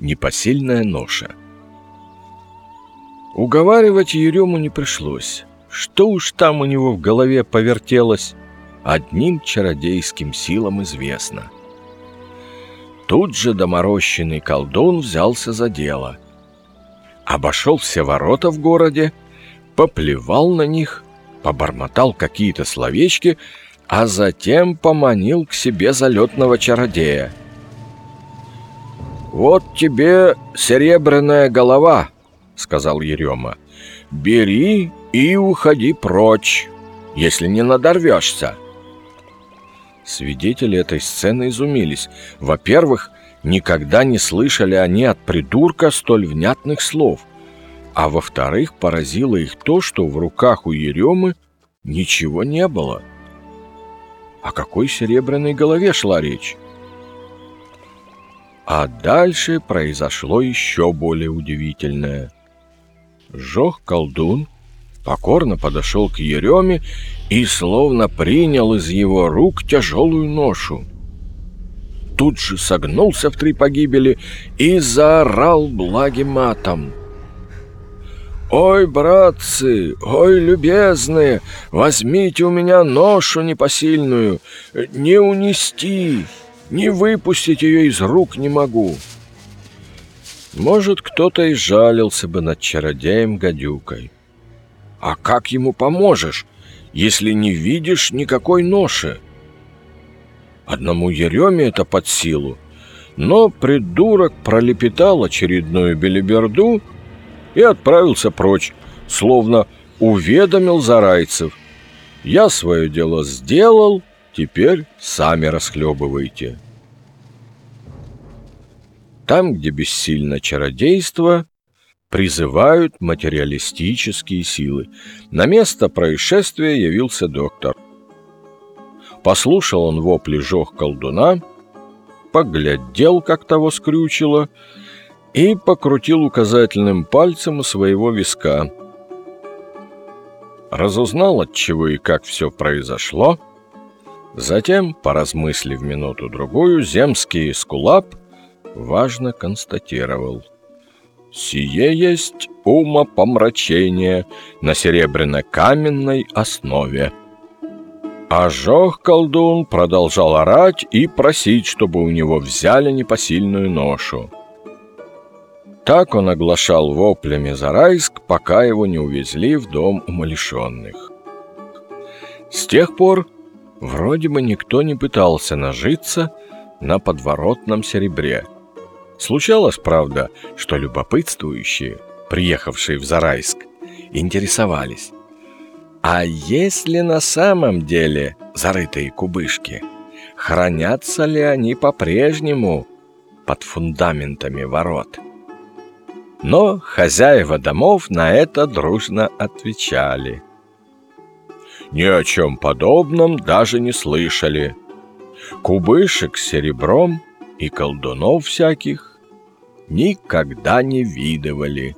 непосильная ноша. Уговаривать Ерему не пришлось. Что уж там у него в голове повертелось, одним чародейским силам известно. Тут же доморощенный колдун взялся за дело. Обошел все ворота в городе, поплевал на них, побормотал какие-то словечки, а затем поманил к себе залетного чародея. «Вот тебе серебряная голова», — сказал Ерема. «Бери и уходи прочь, если не надорвешься». Свидетели этой сцены изумились. Во-первых, никогда не слышали они от придурка столь внятных слов. А во-вторых, поразило их то, что в руках у Еремы ничего не было. О какой серебряной голове шла речь? А дальше произошло еще более удивительное. Жох колдун покорно подошел к Ереме и словно принял из его рук тяжелую ношу. Тут же согнулся в три погибели и заорал благим матом. «Ой, братцы, ой, любезные, возьмите у меня ношу непосильную, не унести, не выпустить ее из рук не могу». Может, кто-то и жалился бы над чародеем-гадюкой. А как ему поможешь, если не видишь никакой ноши? Одному Ереме это под силу, но придурок пролепетал очередную белиберду и отправился прочь, словно уведомил зарайцев. «Я свое дело сделал, теперь сами расхлебывайте». Там, где бессильно чародейство, призывают материалистические силы. На место происшествия явился доктор. Послушал он вопли жёг колдуна, поглядел, как того скрючило, и покрутил указательным пальцем у своего виска. Разузнал, от чего и как все произошло. Затем, поразмыслив минуту-другую, земский эскулап важно констатировал. «Сие есть умопомрачение на серебряно-каменной основе». Ожог колдун продолжал орать и просить, чтобы у него взяли непосильную ношу. Так он оглашал воплями Зарайск, пока его не увезли в дом умалишенных. С тех пор вроде бы никто не пытался нажиться на подворотном серебре – Случалось, правда, что любопытствующие, приехавшие в Зарайск, интересовались. А есть ли на самом деле зарытые кубышки? Хранятся ли они по-прежнему под фундаментами ворот? Но хозяева домов на это дружно отвечали. Ни о чем подобном даже не слышали. Кубышек с серебром и колдунов всяких никогда не видывали.